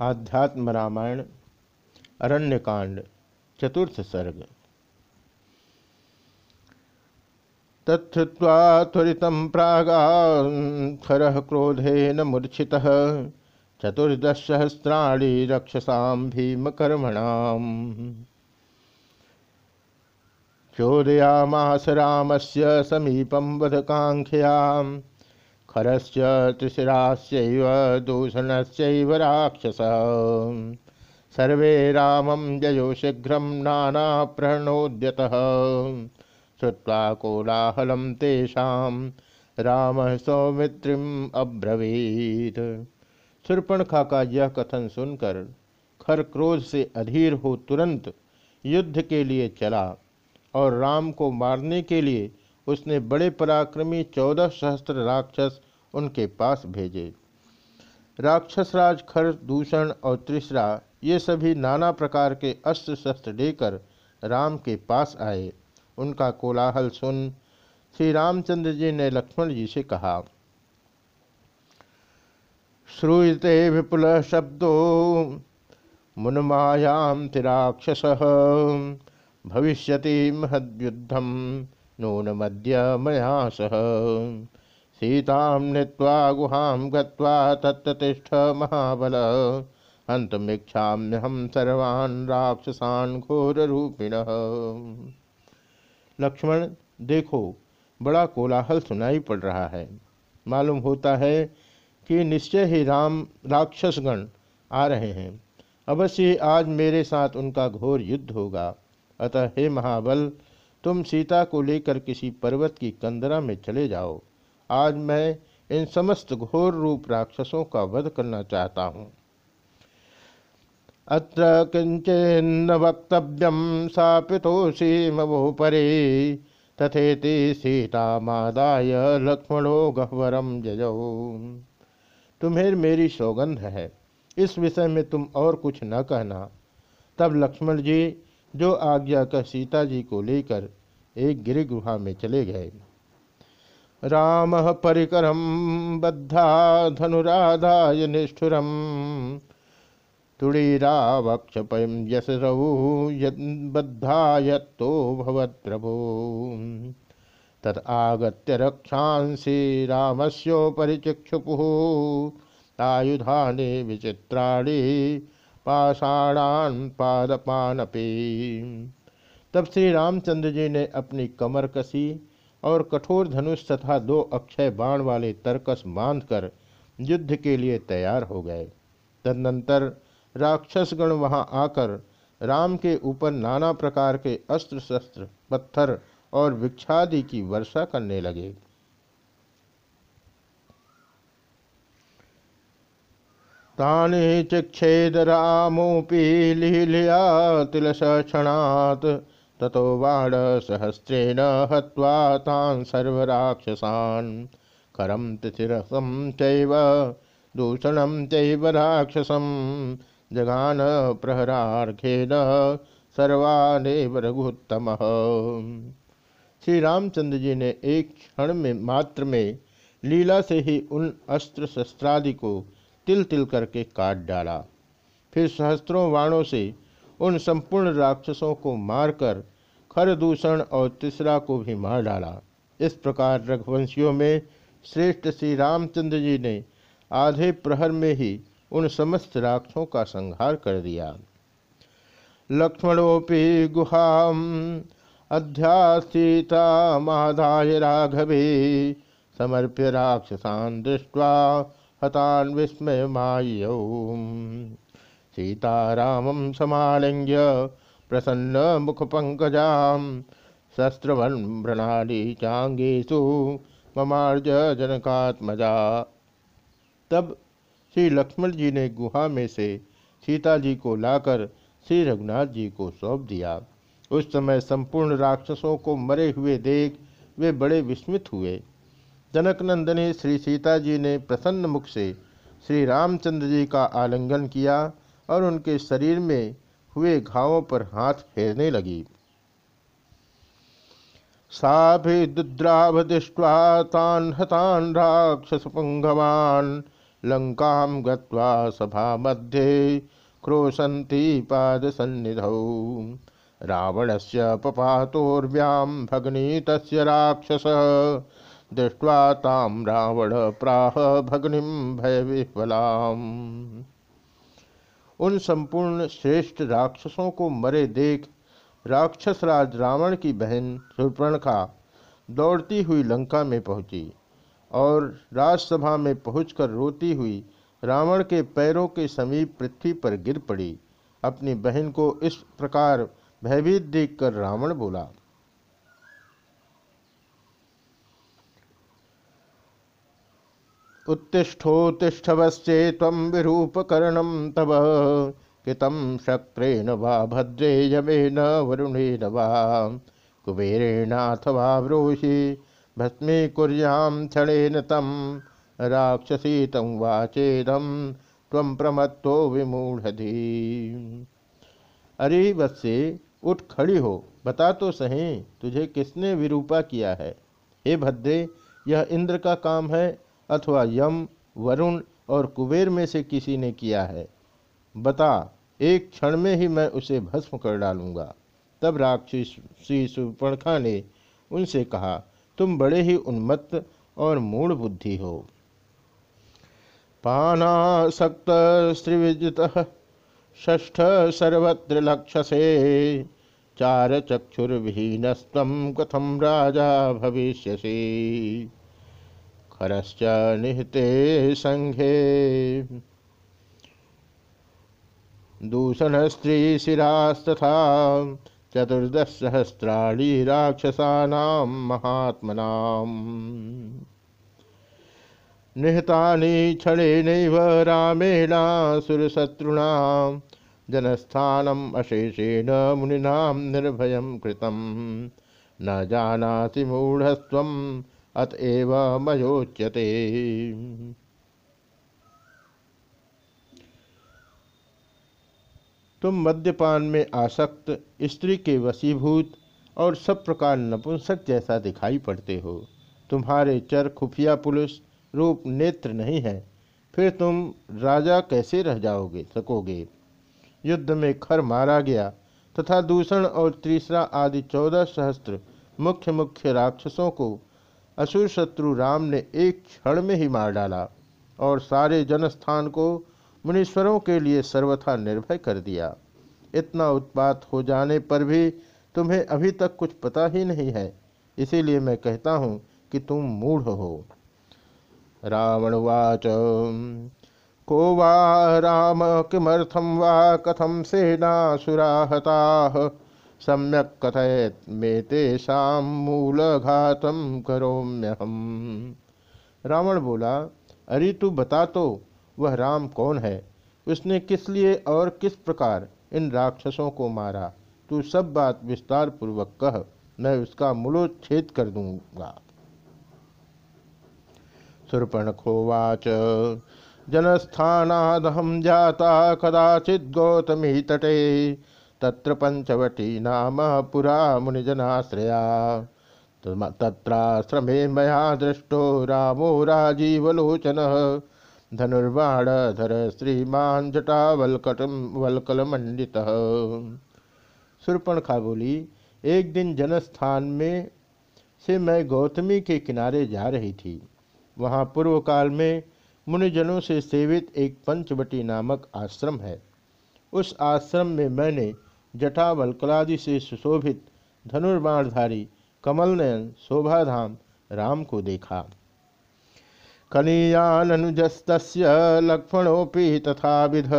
आध्यात्म रामायण, अरण्यकांड, चतुर्थ सर्ग। तत्वा त्वरित प्रागा खर क्रोधेन मूर्छि चतुर्दशसहस्राणी रक्षसा भीमकर्मणाम। चोदयामास रामस्य समीपं वधकाङ्क्षयाम् खरस्य त्रिशिरास्यैव, दूषणस्यैव राक्षस। सर्वे रामं जयो शीघ्रं नानाप्रणोद्यतः। श्रुत्वा कोलाहलं तेषां रामः अब्रवीत। सुर्पणखा का यह कथन सुनकर खर क्रोध से अधीर हो तुरंत युद्ध के लिए चला और राम को मारने के लिए उसने बड़े पराक्रमी चौदह सहस्त्र राक्षस उनके पास भेजे। राक्षसराज खर, दूषण और त्रिशरा ये सभी नाना प्रकार के अस्त्र शस्त्र लेकर राम के पास आए। उनका कोलाहल सुन श्री रामचंद्र जी ने लक्ष्मण जी से कहा, श्रूयते विपुल शब्दो मुनमायाम तिराक्षस भविष्यति महद्युद्धम। नूनमद्य मया सह सीता नीता गुहां गत्वा तत्तिष्ठ महाबल। हंतमीक्षाम्यहम सर्वान् घोररूपिणः। लक्ष्मण, देखो, बड़ा कोलाहल सुनाई पड़ रहा है। मालूम होता है कि निश्चय ही राम, राक्षसगण आ रहे हैं। अवश्य आज मेरे साथ उनका घोर युद्ध होगा। अतः हे महाबल तुम सीता को लेकर किसी पर्वत की कंदरा में चले जाओ। आज मैं इन समस्त घोर रूप राक्षसों का वध करना चाहता हूँ। अत्र किंचन वक्तव्यम सापितोषी मवोपरे तथेति सीता मादाय लक्ष्मणो गहवरम जजो तुम्हें मेरी सौगंध है। इस विषय में तुम और कुछ न कहना। तब लक्ष्मण जी जो आज्ञा कर सीता जी को लेकर एक गिरी गुहा में चले गए। राम परिकरम बद्धा धनुराधाय निष्ठुरम तुड़ीरावक्षपयम यशरऊ यद्बद्धा यत्तो भवत प्रभु। तदागत्य रक्षांसी रामस्योपरि चिक्षुपु आयुधानि विचित्राणि पाषाणान पादपानपी। तब श्री रामचंद्र जी ने अपनी कमर कसी और कठोर धनुष तथा दो अक्षय बाण वाले तरकस बांधकर युद्ध के लिए तैयार हो गए। तदनंतर राक्षसगण वहाँ आकर राम के ऊपर नाना प्रकार के अस्त्र शस्त्र, पत्थर और वृक्षादि की वर्षा करने लगे। तानि चिक्षेद रामोपी लीलिया तिलस क्षणात् ततो बाण सहस्रेण हत्वा तान् सर्वराक्षसान्। करं तिथिरसं चैव, दूषणं चैव राक्षसं। जगान प्रहरार्घेन सर्वानेव रघुत्तम। श्री रामचंद्र जी ने एक क्षण में मात्र में लीला से ही उन अस्त्र शस्त्रादि को तिल तिल करके काट डाला। फिर सहस्त्रों वाणों से उन संपूर्ण राक्षसों को मारकर खरदूषण और तीसरा को भी मार डाला। इस प्रकार रघुवंशियों में श्रेष्ठ श्री रामचंद्र जी ने आधे प्रहर में ही उन समस्त राक्षसों का संहार कर दिया। लक्ष्मणोपि गुहा अध्यासीता माधाय राघवे, समर्प्य राक्षसान दृष्ट्वा हतान विस्मय मायौ। सीतारामं समालिंग्य प्रसन्न पंकजाम शस्त्रवन प्रणाली चांगेशु ममार्ज जनकात्मजा। तब श्री लक्ष्मण जी ने गुहा में से सीता जी को लाकर श्री रघुनाथ जी को सौंप दिया। उस समय संपूर्ण राक्षसों को मरे हुए देख वे बड़े विस्मित हुए। जनकनंदनी श्री सीता जी ने प्रसन्न मुख से श्री रामचंद्र जी का आलिंगन किया और उनके शरीर में हुए घावों पर हाथ फेरने लगी। साभिद्रावदृष्ट्वा तान् हतान् राक्षसपुङ्गवान् लंका गत्वा सभा मध्ये क्रोशन्ति पादसन्निधौ। रावणस्य पपातोर्व्यां भगनी तस्य राक्षस। दृष्ट्वा तां रावण प्राह भगनीं भयविह्वलाम्। उन संपूर्ण श्रेष्ठ राक्षसों को मरे देख राक्षस राज रावण की बहन सुपर्णखा दौड़ती हुई लंका में पहुँची और राजसभा में पहुंचकर रोती हुई रावण के पैरों के समीप पृथ्वी पर गिर पड़ी। अपनी बहन को इस प्रकार भयभीत देखकर रावण बोला उत्तिष्ठोत्तिष्ठवश्चे तम विरूपकर्णम तब कितम शक्रेण वा भद्रे यमेन वरुणेन वा। कुबेरेणाथवा ब्रूहि, भस्मी कुर्याम क्षणेन तम राक्षसी तम वाचेदम तम प्रमत्तो विमूढ़ी अरे बच्चे उठ खड़ी हो, बता तो सही, तुझे किसने विरूपा किया है? हे भद्रे, यह इंद्र का काम है अथवा यम, वरुण और कुबेर में से किसी ने किया है। बता, एक क्षण में ही मैं उसे भस्म कर डालूँगा। तब राक्षसी सुपर्णखा ने उनसे कहा, तुम बड़े ही उन्मत्त और मूढ़ बुद्धि हो। पानासक्त स्त्रिविजित ष्ठ सर्वत्र लक्षसे, चार चक्षुर्विहीनस्तम कथम राजा भविष्यसि। खरश्च निहते संघे। दूषण स्त्री शिरास्तथा चतुर्दशसहस्राणी राक्षसानां महात्मनाम्। निहतानि क्षणेनैव रामेणासुरशत्रुणा जनस्थानम् अशेषेण मुनिनां निर्भयं कृतं न जानाति मूढ़स्त्वम् अतएव मयोच्यते। तुम मद्यपान में आसक्त, स्त्री के वशीभूत और सब प्रकार नपुंसक जैसा दिखाई पड़ते हो। तुम्हारे चर खुफिया पुलिस रूप नेत्र नहीं है। फिर तुम राजा कैसे रह जाओगे, सकोगे? युद्ध में खर मारा गया तथा दूषण और तीसरा आदि चौदह सहस्त्र मुख्य मुख्य राक्षसों को असुर शत्रु राम ने एक क्षण में ही मार डाला और सारे जनस्थान को मुनीश्वरों के लिए सर्वथा निर्भय कर दिया। इतना उत्पात हो जाने पर भी तुम्हें अभी तक कुछ पता ही नहीं है। इसीलिए मैं कहता हूँ कि तुम मूढ़ हो। रावणवाच को वा राम किमर्थम वा कथम सेनासुरा हता सम्यक कथयत, मे तेषा मूलघातम करोम्यहम। रावण बोला, अरे तू बता तो वह राम कौन है? उसने किस लिए और किस प्रकार इन राक्षसों को मारा? तू सब बात विस्तार पूर्वक कह, मैं उसका मूलोच्छेद कर दूँगा। सुरपणखोवाच जनस्थानादहम जाता कदाचित गौतमी तटे तत्र पंचवटी नाम पुरा मुनिजनाश्रया। तत्राश्रमे मया दृष्टो रामो राजीवलोचन। धनुर्बाणधर श्रीमान जटावलकटम वलकलमंडित सुरपणखा बोली एक दिन जनस्थान में से मैं गौतमी के किनारे जा रही थी। वहाँ पूर्व काल में मुनिजनों से सेवित एक पंचवटी नामक आश्रम है। उस आश्रम में मैंने जटा वलकलादि से सुशोभित धनुर्बाणधारी कमलनयन शोभाधाम राम को देखा। कनीयानुजस्त लक्ष्मणोपि तथा विध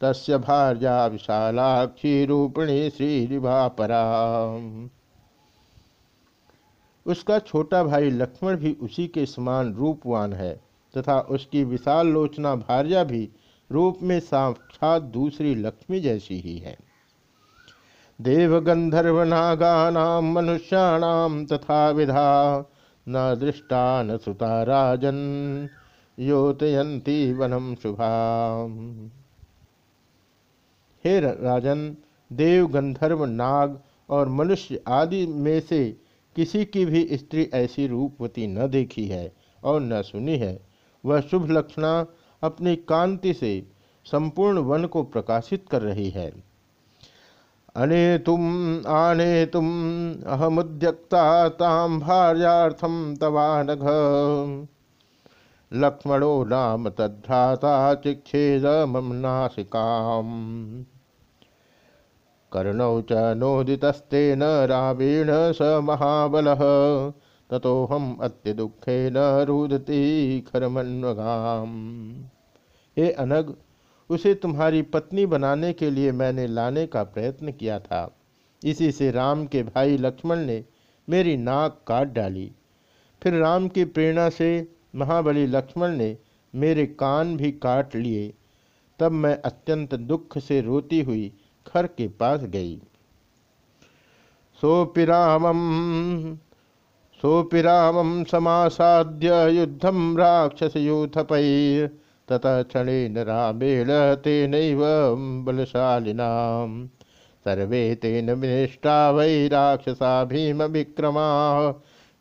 तस् भार्या विशालाक्षी रूपिणी श्रीरिभापरा उसका छोटा भाई लक्ष्मण भी उसी के समान रूपवान है तथा उसकी विशाल लोचना भार्या भी रूप में साक्षात दूसरी लक्ष्मी जैसी ही है। देवगंधर्व नागानाम मनुष्याणाम तथा विधा न दृष्टा न सुता राजन योतयंती वनम शुभा हे राजन देव गंधर्व नाग और मनुष्य आदि में से किसी की भी स्त्री ऐसी रूपवती न देखी है और न सुनी है, वह शुभ लक्षणा अपनी कांति से संपूर्ण वन को प्रकाशित कर रही है। अने तुम आने तुम अहमुद्यक्ता ताम भार्याथम तवानघ। लक्ष्मणो नाम तद्भ्राता चिक्षेद मम नासिकाम। कर्णौ च नोदितस्तेन रावेण स महाबल। ततोहम अत्य दुखेन रुदती खरमन्वगाम। हे अनग उसे तुम्हारी पत्नी बनाने के लिए मैंने लाने का प्रयत्न किया था। इसी से राम के भाई लक्ष्मण ने मेरी नाक काट डाली। फिर राम की प्रेरणा से महाबली लक्ष्मण ने मेरे कान भी काट लिए। तब मैं अत्यंत दुख से रोती हुई खर के पास गई। सोपिरामम सोपिरामम समासाद्य युद्धम राक्षस यूथपै ततः क्षणेन रामेण तेन बलशालिना। सर्वे तेन विनिष्ठा वै राक्षसा भीम विक्रमा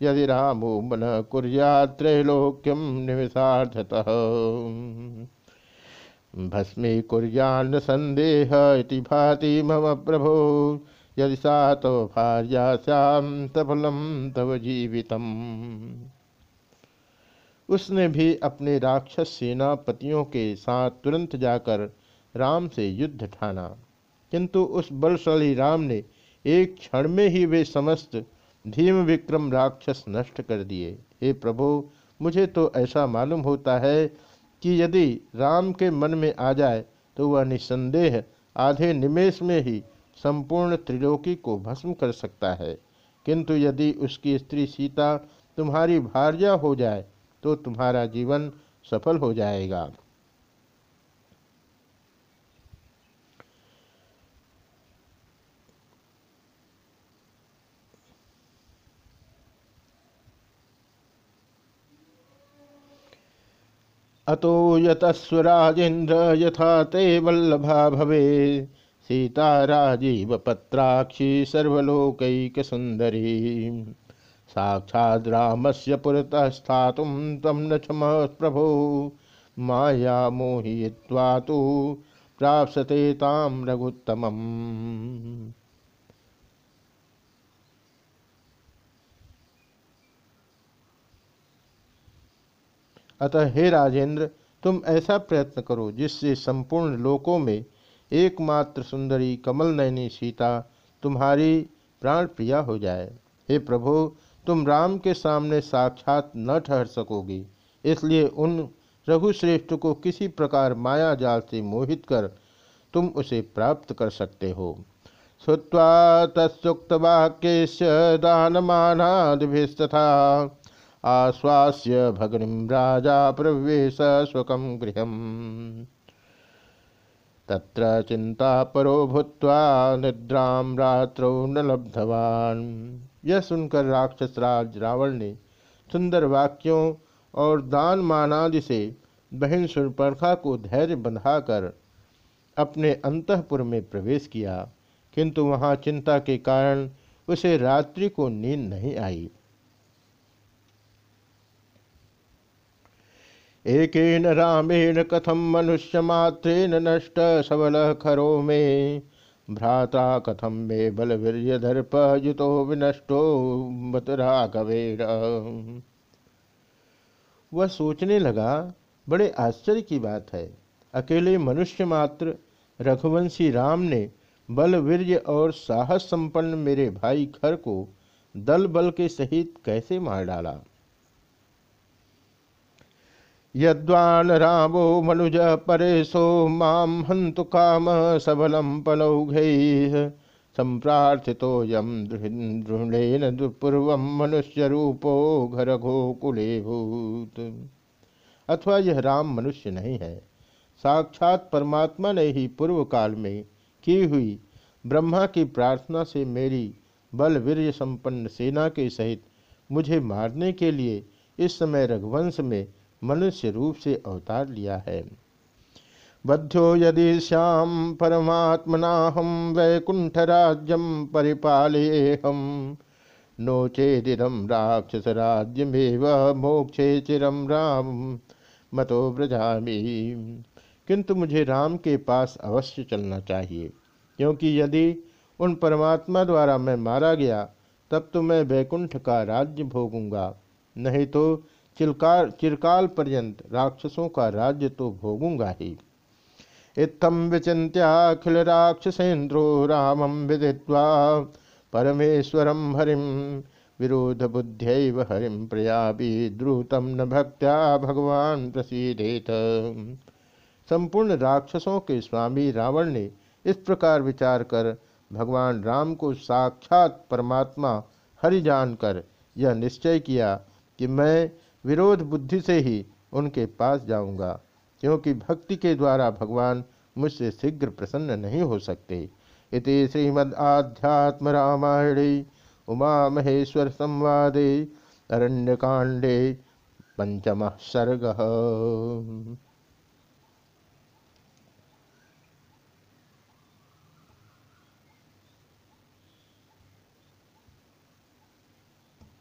यदि रामो मन कुर्यात्रैलोक्यम निमिषार्थतः। भस्मी संदेह इति भाति मम प्रभो। यदि सा तव भार्या सफलम तव जीवितम। उसने भी अपने राक्षस सेनापतियों के साथ तुरंत जाकर राम से युद्ध ठाना। किंतु उस बलशाली राम ने एक क्षण में ही वे समस्त भीम विक्रम राक्षस नष्ट कर दिए। हे प्रभु, मुझे तो ऐसा मालूम होता है कि यदि राम के मन में आ जाए तो वह निसंदेह आधे निमेश में ही संपूर्ण त्रिलोकी को भस्म कर सकता है। किंतु यदि उसकी स्त्री सीता तुम्हारी भार्या हो जाए तो तुम्हारा जीवन सफल हो जाएगा। अतो यतस्वराजेन्द्र यथा ते वल्लभा भवे। सीता राजीव पत्राक्षी सर्वलोकैक सुंदरी साक्षाद राम से पुरतः स्था तम न क्षम प्रभो। माया मोहित्वा तो प्राप्सते ताम रघुत्तम अतः हे राजेंद्र, तुम ऐसा प्रयत्न करो जिससे संपूर्ण लोकों में एकमात्र सुंदरी कमल नयनी सीता तुम्हारी प्राण प्रिया हो जाए। हे प्रभु तुम राम के सामने साक्षात न ठहर सकोगी। इसलिए उन रघुश्रेष्ठ को किसी प्रकार माया जाल से मोहित कर तुम उसे प्राप्त कर सकते हो। श्रुवा तत्सुक्तवाक्य दानमानादिभिस्तथा। आश्वास्य भगनी राजा प्रवेश स्वकम गृह तत्र चिंता परो भूत निद्रा रात्रौ न लब्धवान्। यह सुनकर राक्षस राज रावण ने सुंदर वाक्यों और दान मानादि से बहन सुरपरखा को धैर्य बंधाकर अपने अंतपुर में प्रवेश किया, किंतु वहाँ चिंता के कारण उसे रात्रि को नींद नहीं आई। एक रामेण कथम मनुष्य मात्रेन नष्ट सबल खरो में भ्राता कथम मे बलवीर्यदर्प युतो विनष्टो मत राघवेण वह सोचने लगा, बड़े आश्चर्य की बात है। अकेले मनुष्य मात्र, रघुवंशी राम ने बल वीर्य और साहस संपन्न मेरे भाई खर को दल बल के सहित कैसे मार डाला? यद्वान रामो मनुज परेशो माम हंतु काम सबलम पलौघ। संप्रार्थितोयम दृढ़ेन रूपो घर गोकुले भूत अथवा यह राम मनुष्य नहीं है। साक्षात परमात्मा ने ही पूर्व काल में की हुई ब्रह्मा की प्रार्थना से मेरी बल वीर्य संपन्न सेना के सहित मुझे मारने के लिए इस समय रघुवंश में मनुष्य रूप से अवतार लिया है। बद्धो यदि श्याम परमात्मना हम वैकुंठ राज्यम परिपालेहम नो चेदिदम राक्षस राज्यमेव मोक्षे चिरम राम मतो ब्रजामी किंतु मुझे राम के पास अवश्य चलना चाहिए, क्योंकि यदि उन परमात्मा द्वारा मैं मारा गया, तब तो मैं वैकुंठ का राज्य भोगूँगा, नहीं तो चिलकार, चिरकाल पर्यंत राक्षसों का राज्य तो भोगूँगा ही। इत्थम विचिन्त्याखिल राक्षसेन्द्रो रामम विदित्वा परमेश्वरम हरिम विरोध बुद्ध हरिम प्रयापी द्रुतम न भक्त्या भगवान प्रसिदेत। संपूर्ण राक्षसों के स्वामी रावण ने इस प्रकार विचार कर भगवान राम को साक्षात परमात्मा हरि जानकर यह निश्चय किया कि मैं विरोध बुद्धि से ही उनके पास जाऊँगा, क्योंकि भक्ति के द्वारा भगवान मुझसे शीघ्र प्रसन्न नहीं हो सकते। इति श्रीमद् आध्यात्म रामायणे उमा महेश्वर संवादे अरण्यकांडे पंचम सर्ग।